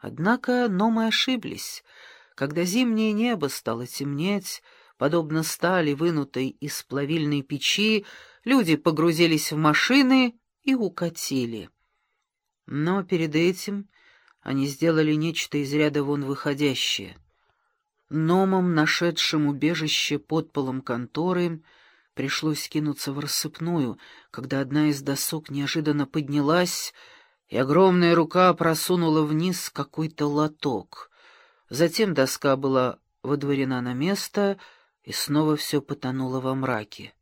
Однако Номы ошиблись. Когда зимнее небо стало темнеть, подобно стали, вынутой из плавильной печи, люди погрузились в машины и укатили. Но перед этим они сделали нечто из ряда вон выходящее. Номам, нашедшим убежище под полом конторы, пришлось кинуться в рассыпную, когда одна из досок неожиданно поднялась, и огромная рука просунула вниз какой-то лоток. Затем доска была водворена на место, и снова все потонуло во мраке.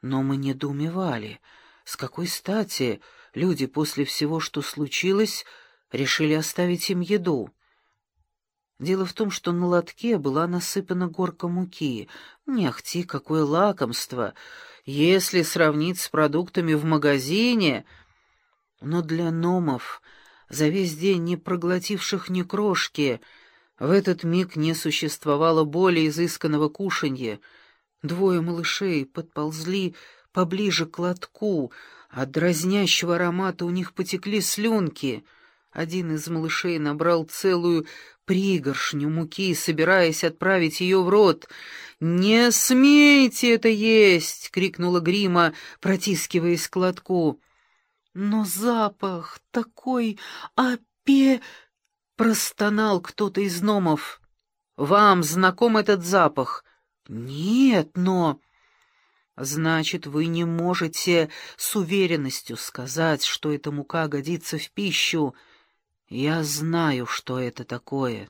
Но мы недоумевали, с какой стати люди после всего, что случилось, решили оставить им еду. Дело в том, что на лотке была насыпана горка муки. Не ахти, какое лакомство! Если сравнить с продуктами в магазине... Но для номов, за весь день не проглотивших ни крошки, в этот миг не существовало более изысканного кушанья. Двое малышей подползли поближе к лотку, от дразнящего аромата у них потекли слюнки. Один из малышей набрал целую пригоршню муки, собираясь отправить ее в рот. «Не смейте это есть!» — крикнула Грима, протискиваясь к лотку. «Но запах такой опе...» — простонал кто-то из номов. «Вам знаком этот запах?» «Нет, но...» «Значит, вы не можете с уверенностью сказать, что эта мука годится в пищу. Я знаю, что это такое.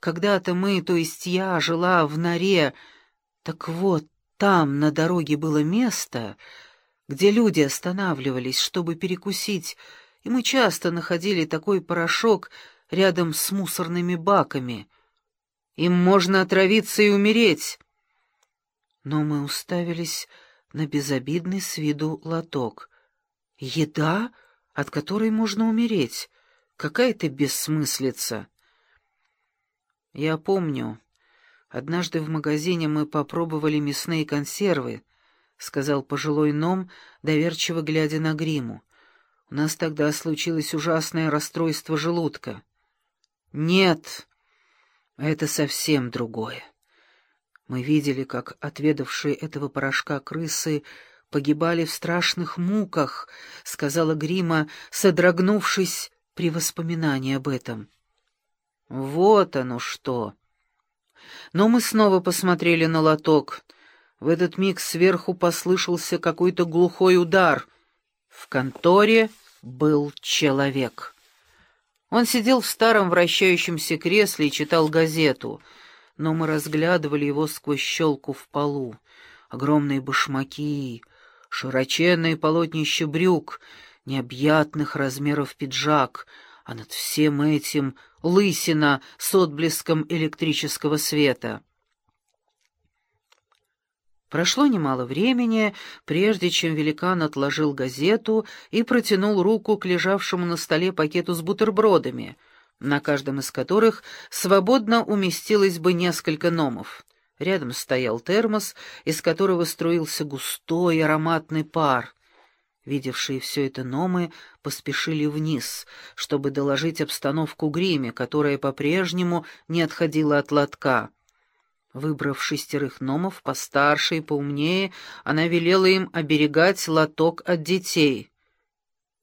Когда-то мы, то есть я, жила в норе. Так вот, там на дороге было место, где люди останавливались, чтобы перекусить, и мы часто находили такой порошок рядом с мусорными баками. Им можно отравиться и умереть». Но мы уставились на безобидный с виду лоток. «Еда, от которой можно умереть? Какая-то бессмыслица!» «Я помню. Однажды в магазине мы попробовали мясные консервы», — сказал пожилой ном, доверчиво глядя на гриму. «У нас тогда случилось ужасное расстройство желудка». «Нет, это совсем другое». Мы видели, как отведавшие этого порошка крысы погибали в страшных муках, — сказала Грима, содрогнувшись при воспоминании об этом. Вот оно что! Но мы снова посмотрели на лоток. В этот миг сверху послышался какой-то глухой удар. В конторе был человек. Он сидел в старом вращающемся кресле и читал газету — но мы разглядывали его сквозь щелку в полу. Огромные башмаки, широченные полотнища брюк, необъятных размеров пиджак, а над всем этим лысина с отблеском электрического света. Прошло немало времени, прежде чем великан отложил газету и протянул руку к лежавшему на столе пакету с бутербродами — на каждом из которых свободно уместилось бы несколько номов. Рядом стоял термос, из которого струился густой ароматный пар. Видевшие все это номы поспешили вниз, чтобы доложить обстановку гриме, которая по-прежнему не отходила от лотка. Выбрав шестерых номов, постарше и поумнее, она велела им оберегать лоток от детей.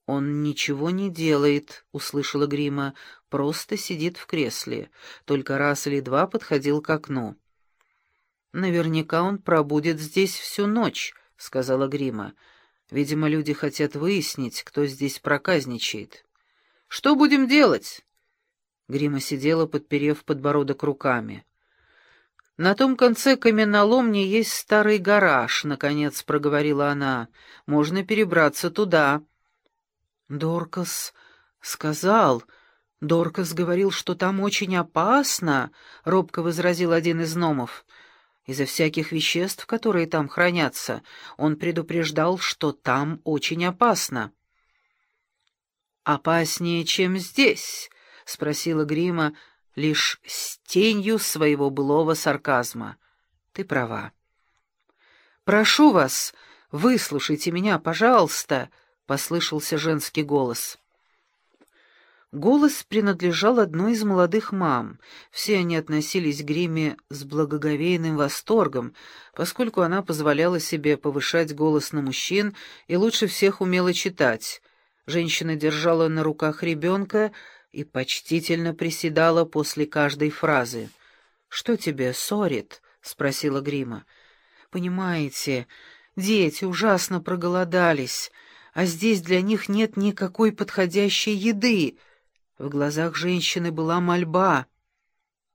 «Он ничего не делает», — услышала Грима, — «просто сидит в кресле. Только раз или два подходил к окну». «Наверняка он пробудет здесь всю ночь», — сказала Грима. «Видимо, люди хотят выяснить, кто здесь проказничает». «Что будем делать?» Грима сидела, подперев подбородок руками. «На том конце каменоломни есть старый гараж», — наконец проговорила она. «Можно перебраться туда». Доркас сказал... Доркас говорил, что там очень опасно, — робко возразил один из номов. Из-за всяких веществ, которые там хранятся, он предупреждал, что там очень опасно. «Опаснее, чем здесь?» — спросила Грима лишь с тенью своего былого сарказма. «Ты права». «Прошу вас, выслушайте меня, пожалуйста», — послышался женский голос. Голос принадлежал одной из молодых мам. Все они относились к Гриме с благоговейным восторгом, поскольку она позволяла себе повышать голос на мужчин и лучше всех умела читать. Женщина держала на руках ребенка и почтительно приседала после каждой фразы. «Что тебе ссорит?» — спросила Грима. «Понимаете, дети ужасно проголодались, а здесь для них нет никакой подходящей еды». В глазах женщины была мольба.